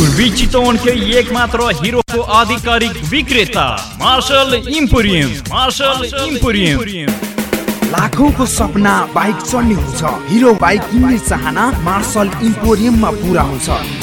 पूर्वी चितवनकै एक हिरोको आधिकारिक विक्रेता मार्शल इम्पोरियम मार्शल इम्पोरियम लाखौंको सपना बाइक चढ्ने हुन्छ हिरो बाइक किन्ने चाहना मार्शल इम्पोरियममा पुरा हुन्छ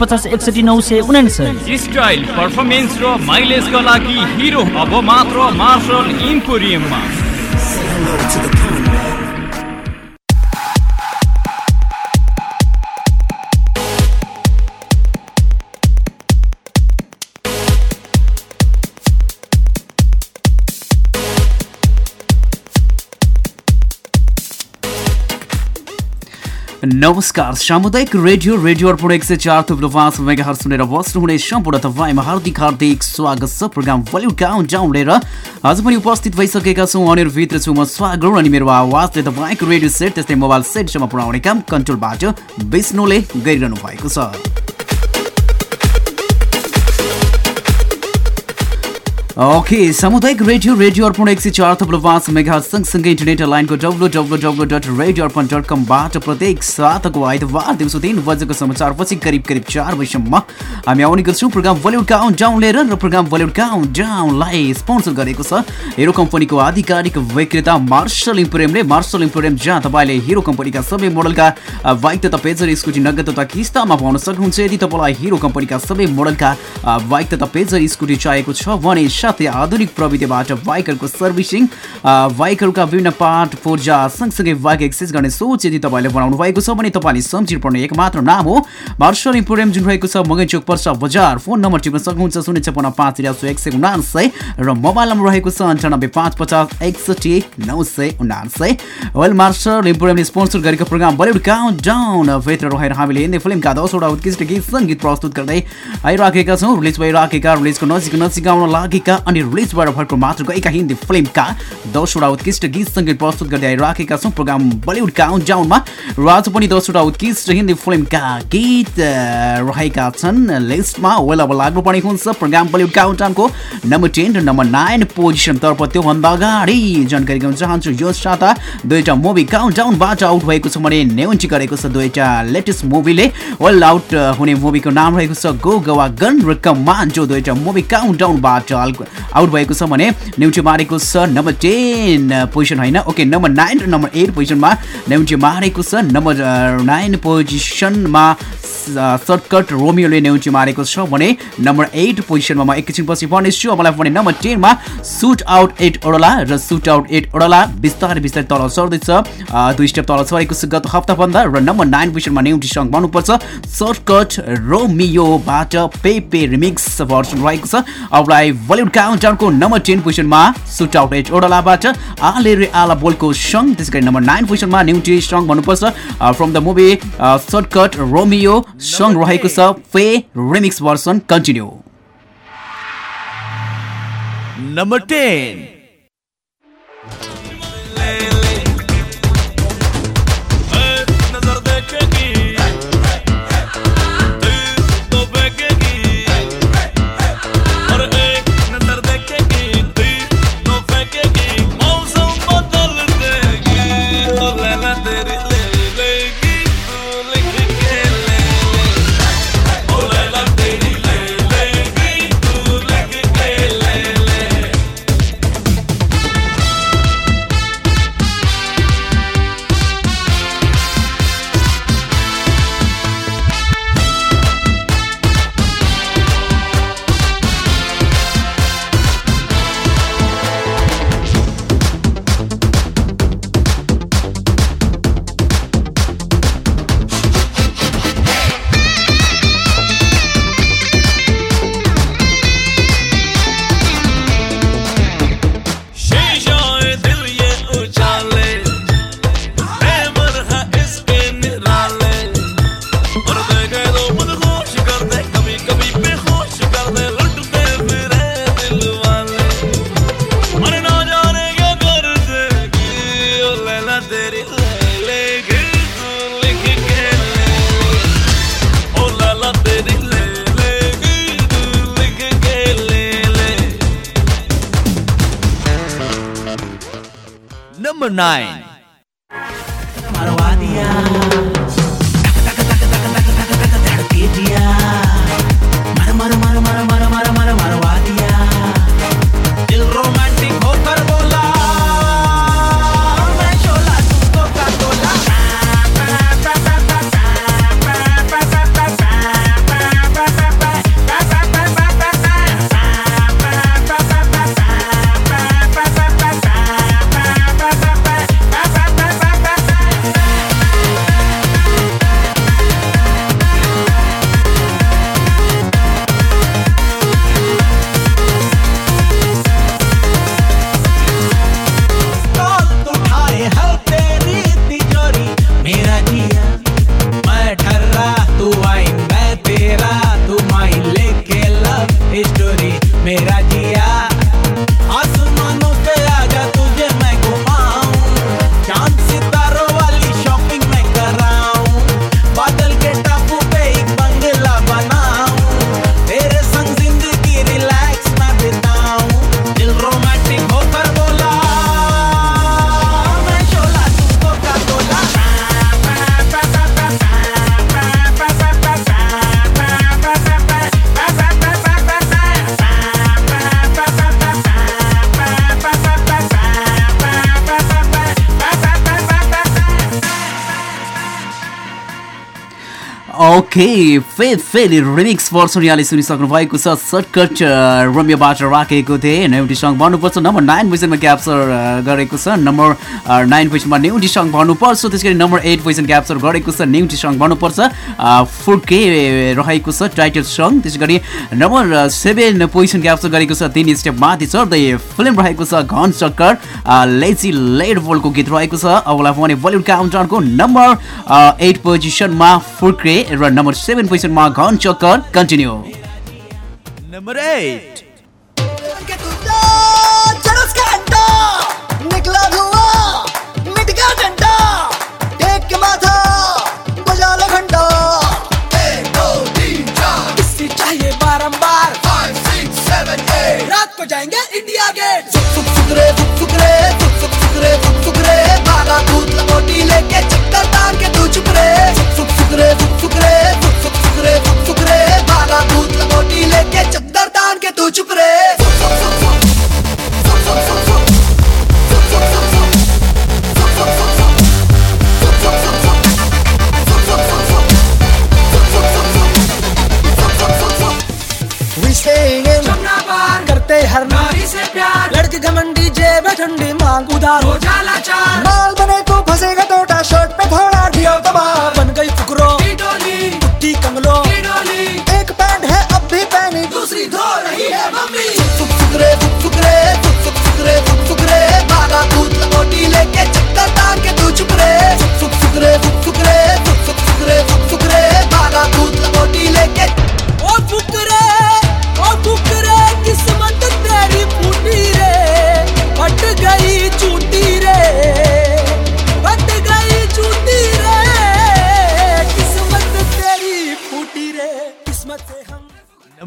पचास एकसठी नौ सय उनासय स्टाइल पर्फर्मेन्स र माइलेजका लागि हिरो अब मात्र मार्शल इम्पोरियममा नमस्कार सामुदायिक रेडियो रेडियो अर्पण एक सय चार थुप्रो पाँच मेगा सुनेर बस्नुहुने सम्पूर्ण तपाईँमा हार्दिक हार्दिक स्वागत छ प्रोग्राम बलिउड डाउन लिएर आज पनि उपस्थित भइसकेका छौँ अनिर्भित्र छु म स्वागत अनि मेरो आवाजले तपाईँको रेडियो सेट त्यस्तै मोबाइल सेटसम्म पुऱ्याउने काम कन्ट्रोलबाट विष्णुले गरिरहनु भएको छ। ओके सामुदायिक रेडियो रेडियो अर्पण एक सय चार थप्लो पाँच मेगा सँगसँगै इन्टरनेट लाइनको W W W dot radio Arpan dot कमबाट प्रत्येक सातको आइतबार दिउँसो तिन बजेको समाचारपछि करिब करिब चार बजीसम्म हामी आउने गर्छौँ प्रोग्राम बलिउड काउन्ट डाउन लिएर र प्रोग्राम बलिउड काउन्ट डाउनलाई स्पोन्सर गरेको छ हिरो कम्पनीको आधिकारिक विक्रेता मार्शल इम्पोरियमले मार्शल इम्पोरियम जहाँ तपाईँले हिरो कम्पनीका सबै मोडलका बाइक तथा पेजर स्कुटी नगद तथा किस्तामा पाउन सक्नुहुन्छ यदि तपाईँलाई हिरो कम्पनीका सबै मोडलका बाइक तथा पेजर स्कुटी चाहिएको छ भने साथै आधुनिक प्रविधिबाट बाइकहरूको सर्भिसिङ बाइकहरूका विभिन्न पार्ट पूर्जा सँगसँगै बाइक एक्सेस गर्ने सोच यदि तपाईँले बनाउनु भएको छ भने तपाईँले सम्झिनु पर्ने एक मात्र नाम हो मार्सल इम्पोरियम जुन रहेको छ मगै चोक पर्सा बजार। फोन नम्बर टिप्न सक्नुहुन्छ शून्य छपन्न पाँच तिरासी एक सय उनासय र मोबाइल नम्बर रहेको छ अन्ठानब्बे पाँच पचास एकसठी नौ सय उनासय वेल मार्सल इम्पोरियमले स्पोन्सर गरेको प्रोग्राम बलिउड काउन्ट डाउन भित्र रहेर हामीले हिन्दी फिल्मका दसवटा उत्कृष्ट गीत सङ्गीत प्रस्तुत गर्दै आइराखेका छौँ। रिलिज भइराखेका रिलिजको नजिक नजिक आउन लागेका अनि रिलिजबाट भर्खर मात्र गएका हिन्दी फिल्मका दसवटा उत्कृष्ट गीत सङ्गीत प्रस्तुत गर्दै आइराखेका छौँ। प्रोग्राम बलिउड काउन्ट डाउनमा र आज पनि दसवटा उत्कृष्ट हिन्दी फिल्मका गीत रहेका छन्। लिस्टमा वेल अब लाग्नुपर्ने हुन्छ। प्रोग्राम बलिउड काउन्ट डाउनको नम्बर टेन र नम्बर नाइन पोजिसनतर्फ त्योभन्दा अगाडि जानकारी गराउन चाहन्छु यो साता दुईवटा मुभी काउन्ट डाउनबाट आउट भएको छ भने नेउन्टी गरेको छ दुईवटा लेटेस्ट मुभीले। वेल आउट हुने मुभीको नाम रहेको छ गो गवा गन र कमान जो दुईवटा मुभी काउन्ट डाउनबाट आउट भएको छ भने न्युटी मारेको छ नम्बर टेन पोजिसन होइन। ओके नम्बर नाइन र नम्बर एट पोजिसनमा न्युटी मारेको छ। नम्बर नाइन पोजिसनमा सर्टकट रोमियोले न्युटी मारेको छ भने नम्बर एट पोजिसनमा म एकैछिनपछि पढ्नेछु मलाई भने नम्बर टेनमा सुट आउट एट ओडला र सुट आउट एट ओडला बिस्तारै बिस्तारै तल सर्दैछ। दुई स्टेप तल सरेको छ गत हप्ताभन्दा र नम्बर नाइन पोजिसनमा न्युटी सङ्ग भन्नुपर्छ सर्टकट रोमियोबाट पे पे रिमिक्स भर्सन रहेको छ। अबलाई बलिउड काउन्टाउनको नम्बर टेन पोजिसनमा सुट आउट एट ओडलाबाट आले रे आला बोलको सङ्ग त्यसै गरी नम्बर नाइन पोजिसनमा न्युटी सङ्ग भन्नुपर्छ। From the movie Shortcut Romeo सङ्ग रहेको छ फे remix version continue number ten. Number 9. Okay faith फेरि रिमिक्स पर्सन यहाँले सुनिसक्नु भएको छ सर्टकट रम्यबाट राखेको थिएँ। नेउटी सङ्ग भन्नुपर्छ नम्बर नाइन पोजिसनमा क्याप्चर गरेको छ। नम्बर नाइन पोजिसनमा नेउटी सङ्ग भन्नुपर्छ त्यस गरी नम्बर एट पोजिसन क्याप्चर गरेको छ नेउटी सङ्ग भन्नुपर्छ। फुर्के रहेको छ टाइटल सङ्ग त्यस गरी नम्बर सेभेन पोजिसन क्याप्चर गरेको छ तिन स्टेप माथि चढ्दै फिल्म रहेको छ घन चक्कर लेजी लेड बोलको गीत रहेको छ। अबलाई भने बलिउड काउन्टरको नम्बर एट पोजिसनमा फुर्के र नम्बर number 7 positionमा घन चक्कर कन्टिन्यू नम्बर 8 को जाएँगे इंडिया गेट सुक सुक सुकरे सुक सुकरे सुक दूध लेके चक्कर तार के तू चुप रे जमुना पार करते हर नारी से प्यार। लड़की घमंडी जेब ठंडी मांग उधार। हो जाला चार।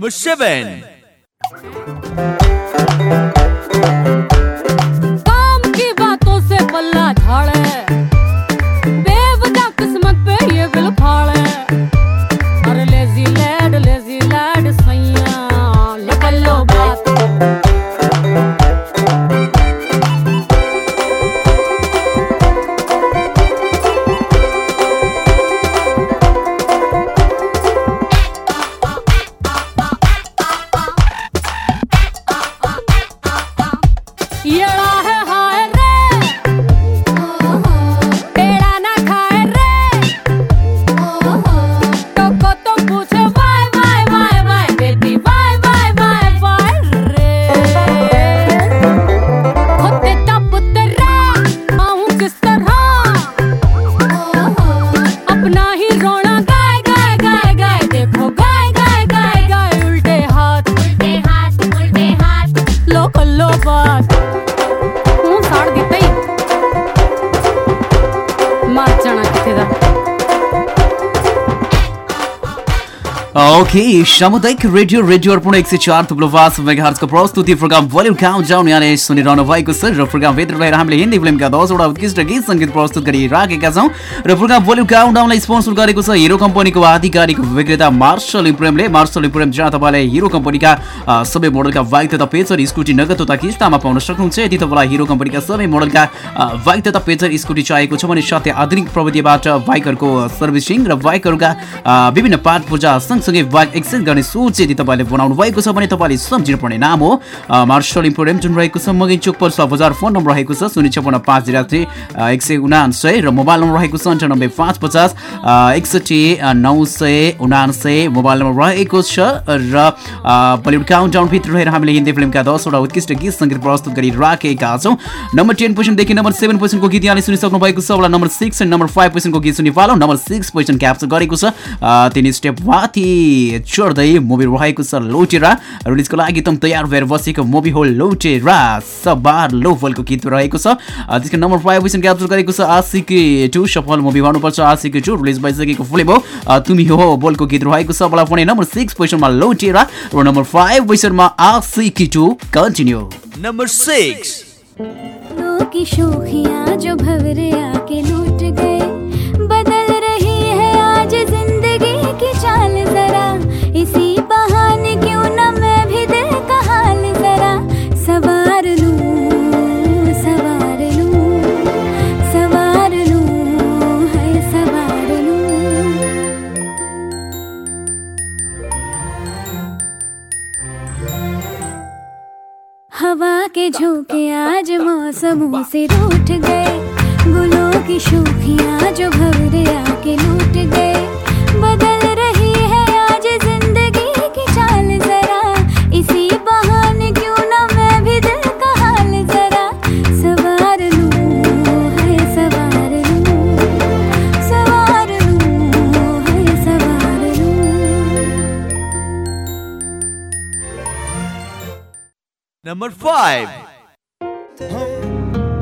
Number 7. ओके सामुदायिक रेडियो रेडियो अर्पण एक सय चार थुप्रो पाँच प्रस्तुति प्रोग्राम भोल्युम काउन्ट डाउन यहाँले सुनिरहनु भएको छ र प्रोग्रामभित्र रहेर हामीले हिन्दी फिल्मका दसवटा उत्कृष्ट गीत सङ्गीत प्रस्तुत गरिराखेका छौँ र प्रोग्राम भोल्युम काउन्ट डाउनलाई स्पोन्सर गरेको छ हिरो कम्पनीको आधिकारिक विक्रेता मार्शल इम्प्रेमले मार्शल इम्प्रेम जहाँ तपाईँले हिरो कम्पनीका सबै मोडलका बाइक तथा पेचर स्कुटी नगद तथा किस्तामा पाउन सक्नुहुन्छ। यदि तपाईँलाई हिरो कम्पनीका सबै मोडलका बाइक तथा पेचर स्कुटी चाहिएको छ भने साथै आधुनिक प्रविधिबाट बाइकहरूको सर्भिसिङ र बाइकहरूका विभिन्न पार्ट पूजा सँगसँगै एक्सचेन्ज गर्ने सोच यदि तपाईँले बनाउनु भएको छ भने तपाईँले सम्झिनु पर्ने नाम हो। अ, मार्शल इम्पोरियम जुन रहेको छ मगै चोक पर्सा बजार फोन नम्बर रहेको छ शून्य छपन्न पाँच जिरो एक सय उनान्सय र मोबाइल नम्बर रहेको छ अन्ठानब्बे पाँच पचास एकसठी नौ सय उनान्सय मोबाइल नम्बर रहेको छ र बलिउड काउन्ट डाउनभित्र रहेर हामीले हिन्दी फिल्मका दसवटा उत्कृष्ट गीत सङ्गीत प्रस्तुत गरिराखेका छौँ। नम्बर टेन पोजिसनदेखि नम्बर सेभेन पोजिसनको गीत यहाँले सुनिसक्नु भएको छ। होला number six and number five पोजिसनको गीत सुनिपालौँ नम्बर सिक्स पोजिसन क्याप्चर गरेको छ। तिन स्टेप माथि चढ्दै मुभी रहेको छ लोटेरा रिलिजको लागि एकदम तयार भएर बसेको मुभी हो लोटेरा सबार लो फलको गीत रहेको छ त्यसको नम्बर फाइभ पोजिसन क्याप्चर गरेको छ आशिकी टू सफल मुभी भन्नुपर्छ आशिकी टू रिलिज भइसकेको फ़िल्म हो तुमी हो बोलको गीत रहेको छ मलाई पनि नम्बर सिक्स पोजिसनमा लोटेरा र नम्बर फाइभ पोजिसनमा आशिकी टू कन्टिन्यू six. फूलों की शोखियाँ जो भवरे आके लूट गए बदल रही है आज ज़िंदगी की चाल मौसमों से रूठ गए। गुलों की शोखियाँ जो भवरे आके लूट गए। बदल रही है आज ज़िंदगी की चाल जरा। इसी बहाने क्यों ना मैं भी दिल का हाल जरा। सवार लूँ है सवार लूँ। सवार लूँ है सवार लूँ। Number five.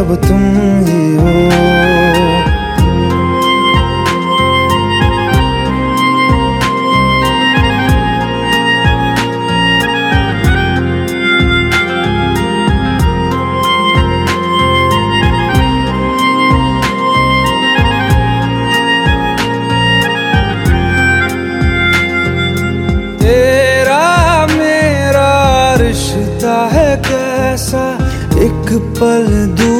अब तुम ही हो। रिश्ता है कैसा? एक पल दूर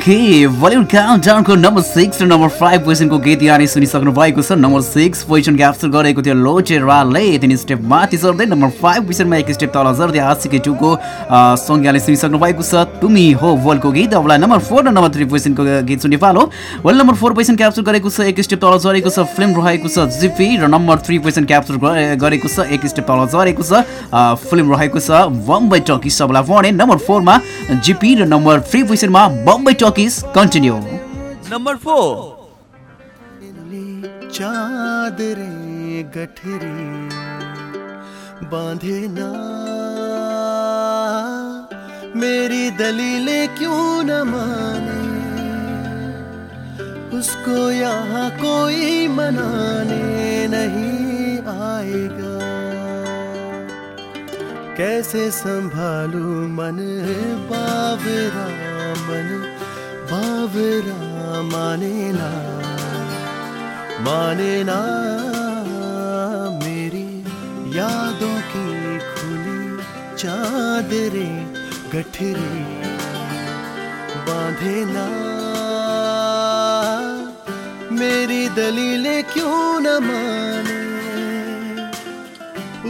ओके बलिउड काउन्टाउनको नम्बर सिक्स र नम्बर फाइभ पोजिसनको गीत यहाँले सुनिसक्नु भएको छ। नम्बर सिक्स पोजिसन क्याप्चर गरेको थियो लोचेराले। तिन स्टेप माथि चढ्दै नम्बर फाइभ पोजिसनमा एक स्टेप तल झर्दै आशिकी टूको सङ्ग सुनिसक्नु भएको छ। तुमी हो वर्ल्डको गीत। अबलाई नम्बर फोर र नम्बर थ्री पोजिसनको गीत सुनि पालो। World number four position capture गरेको छ एक स्टेप तल झरेको छ। फिल्म रहेको छ जिपी र नम्बर थ्री पोजिसन क्याप्चर गरे- गरेको छ एक स्टेप तल झरेको छ। फिल्म रहेको छ बम्बई टकिस सबलाई भने नम्बर फोरमा जिपी र नम्बर थ्री पोजिसनमा Bombay Talkies continue Number four. चादरे गठरी बांधे ना। मेरी दलीलें क्यों न माने? उसको यहाँ कोई मनाने नहीं आएगा। कैसे संभालू मन बावरा मन? बावरा माने ना माने ना मेरी यादों की खुली चादरें गठरी बांधे ना। मेरी दलीलें क्यों न माने,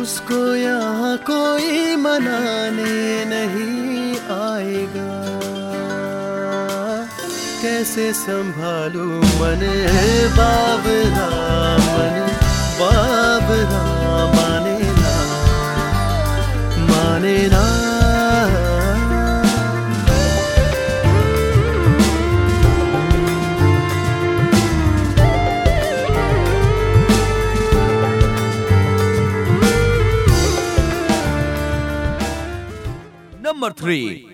उसको यहाँ कोई मनाने नहीं आएगा। कैसे संभालू मन बाबरा मन बाबरा माने ना माने ना Number three.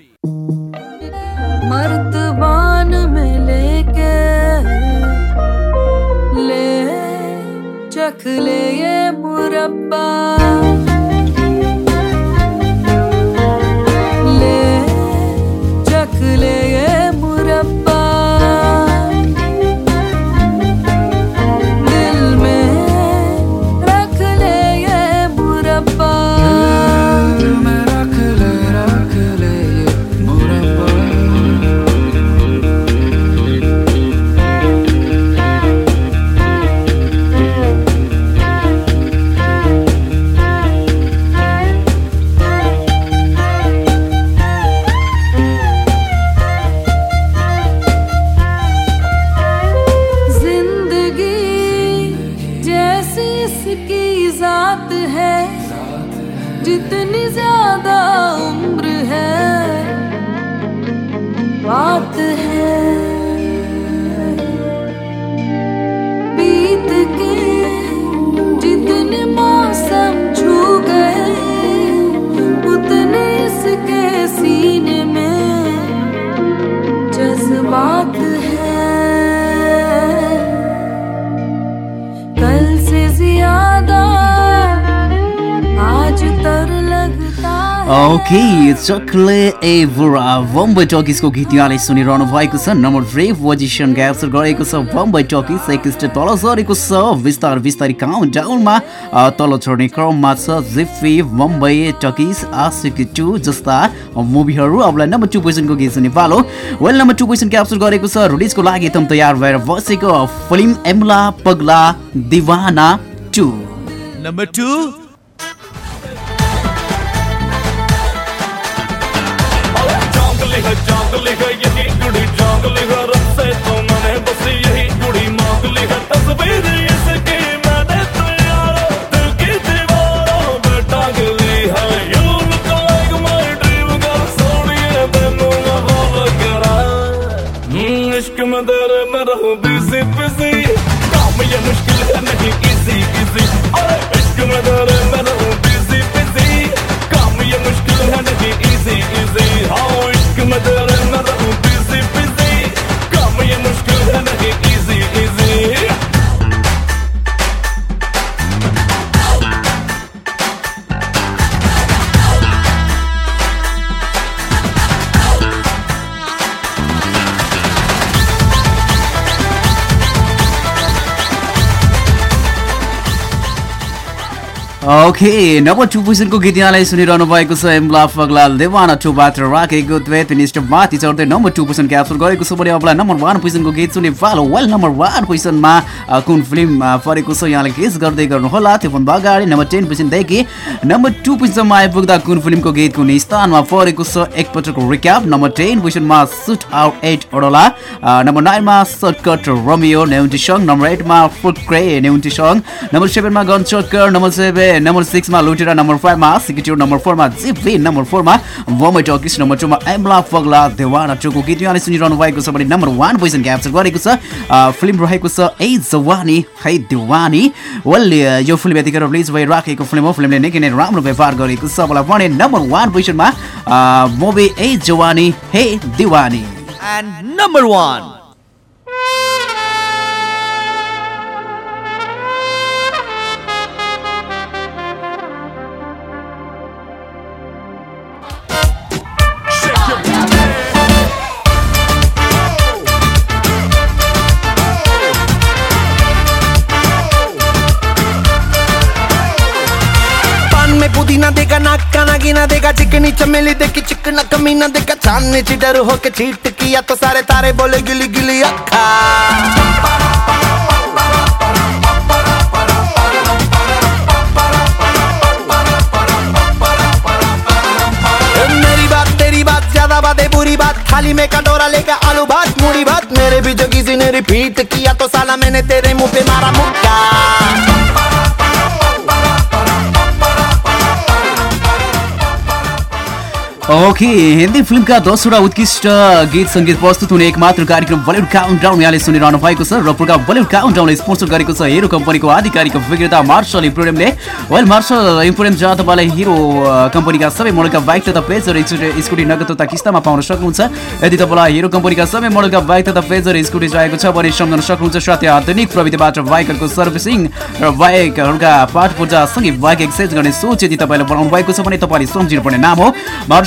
खुले 嗯。ओके चक्ले ए बुरा बम्बई टकिसको गीत यहाँले सुनिरहनु भएको छ। नम्बर थ्री पोजिसन क्याप्चर गरेको छ। बम्बई टकिस एक स्टेट तल झरेको छ। बिस्तार बिस्तारै काउन्ट डाउनमा तल चढ्ने क्रममा छ। जिफी बम्बई टकिस आशिक टू जस्ता मुभीहरू। अबलाई नम्बर टू पोजिसनको गीत सुने पालो। Well number two position capture गरेको छ। रिलिजको लागि एकदम तयार भएर बसेको फिल्म एमला पगला दिवाना टू Number two. लिखा यही गुड़ी ठाक लिखा रस्से से तो मने बस, यही गुड़ी मांग लिखा तस्वीर। ओके नम्बर टू पोजिसनको गीत यहाँलाई सुनिरहनु भएको छ एमला देवाना टुबाट राखेको द्वैत मिनिस्टर माथि चढ्दै नम्बर टू पोजिसन क्याप्चर गरेको छ भने अबलाई नम्बर वान पोजिसनको गीत सुने पालो वेल नम्बर वान पोजिसनमा कुन फिल्म परेको छ यहाँले गेस गर्दै गर्नुहोला। त्योभन्दा अगाडि नम्बर टेन पोजिसनदेखि नम्बर टू पोजिसनमा आइपुग्दा कुन फिल्मको गीत कुन स्थानमा परेको छ? एकपटक रिक्याप नम्बर टेन पोजिसनमा shoot out at Wadala number नाइनमा सर्टकट रोमियो नेउन्टी सङ नम्बर एटमा फुट क्रे नेउन्टी सङ नम्बर सेभेनमा गन चक्कर नम्बर सेभेन नम्बर नम्बर सिक्समा लुटेर नम्बर फाइभमा सिकिट्युर नम्बर फोरमा जिपी नम्बर फोरमा वमै टकिस नम्बर टूमा एमला पगला देवाना टुको गीत यहाँले सुनिरहनु भएको छ भने नम्बर वान पोजिसन क्याप्चर गरेको छ फिल्म रहेको छ ए जवानी है दिवानी वेल यो फिल्म यतिखेर रिलिज भइराखेको फिल्म हो फिल्मले निकै नै राम्रो व्यवहार गरेको छ मलाई भने नम्बर वान पोजिसनमा movie Yeh Jawaani Hai Deewani And number one. नाक देगा चिकनी चमेली देखी चिकना कमीना देगा चांदनी चिडर होके चीट किया तो सारे तारे बोले, गिली गिली है, बुरी बात। थाली में लेकर आलू भात मूड़ी भात। मेरे भी जो किसी ने रिपीट किया तो साला मैंने तेरे मुँह पे मारा मुक्का। ओके हिन्दी फिल्मका दसवटा उत्कृष्ट गीत सङ्गीत प्रस्तुत हुने एक मात्र कार्यक्रम बलिउड काउन्ट डाउन यहाँले सुनिरहनु भएको छ र प्रोग्राम बलिउड काउन्ट डाउनले स्पोन्सर गरेको छ हिरो कम्पनीको आधिकारिक विक्रेता मार्शल इम्पोरियमले वेल मार्शल इम्पोरियम जहाँ तपाईँलाई हिरो कम्पनीका सबै मोडलका बाइक तथा पेजर स्कुटी स्कुटी नगद तथा किस्तामा पाउन सक्नुहुन्छ। यदि तपाईँलाई हिरो कम्पनीका सबै मोडलका बाइक तथा पेजर स्कुटी चाहिएको छ भने सम्झन सक्नुहुन्छ साथै आधुनिक प्रविधिबाट बाइकहरूको सर्भिसिङ र बाइकहरूका पाठ पूजासँगै बाइक एक्सचेन्ज गर्ने सोच यदि तपाईँले बनाउनु भएको छ भने तपाईँले सम्झिनुपर्ने नाम हो।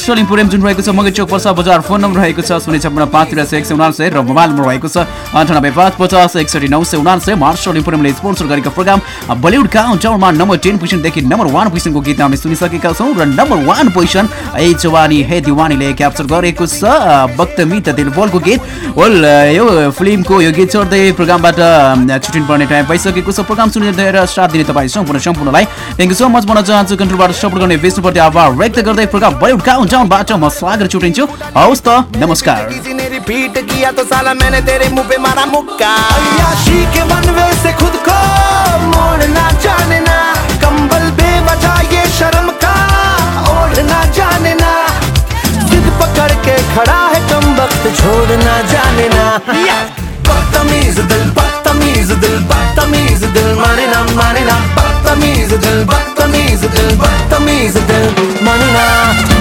मार्शल इम्पोरियम जुन रहेको छ मगर चौक पर्सा बजार फोन नम्बर रहेको छ शून्य छप्पन्न पाँच तिरासी एक सय उनासय र मोबाइल नम्बर रहेको छ अन्ठानब्बे पाँच पचास एकसठी नौ सय उनासय मार्शल इम्पोरियमले स्पोन्सर गरेको प्रोग्राम बलिउड काउन्टाउनमा नम्बर टेन पोजिसनदेखि नम्बर वान पोजिसनको गीत हामी सुनिसकेका छौँ र नम्बर वान पोजिसन ए जवानी हे दिवानीले क्याप्चर गरेको छ बक्तमी त दिल बोलको गीत। वेल यो फिल्मको यो गीत चढ्दै प्रोग्रामबाट छुट्टिनु पर्ने टाइम भइसकेको छ। प्रोग्राम सुनेर साथ दिने तपाईँ सम्पूर्ण सम्पूर्णलाई। थ्याङ्क यू सो मच भन्न चाहन्छु। कन्ट्रोलबाट सपोर्ट गर्ने विष्णुप्रति आभार व्यक्त गर्दै प्रोग्राम बलिउड काउन्टाउनबाट म स्वागत छुटिन्छु हवस् त नमस्कार। रिपीट किया तो मैंने तेरे खुद को मोड़ना के खड़ा है कम वक्त छोड़ना जाने ना बदतमीज दिल बदतमीज दिल बदतमीज दिल माने ना माने ना बदतमीज दिल बदतमीज दिल बदतमीज दिल माने ना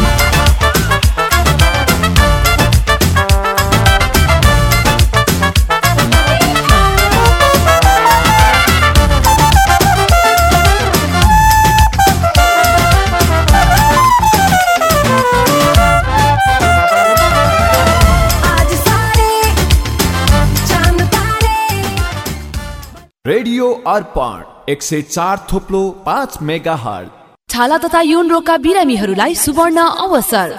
अर्पण एक सय चार थोप्लो पाँच मेगा हल छाला तथा यौन रोगका बिरामीहरूलाई सुवर्ण अवसर।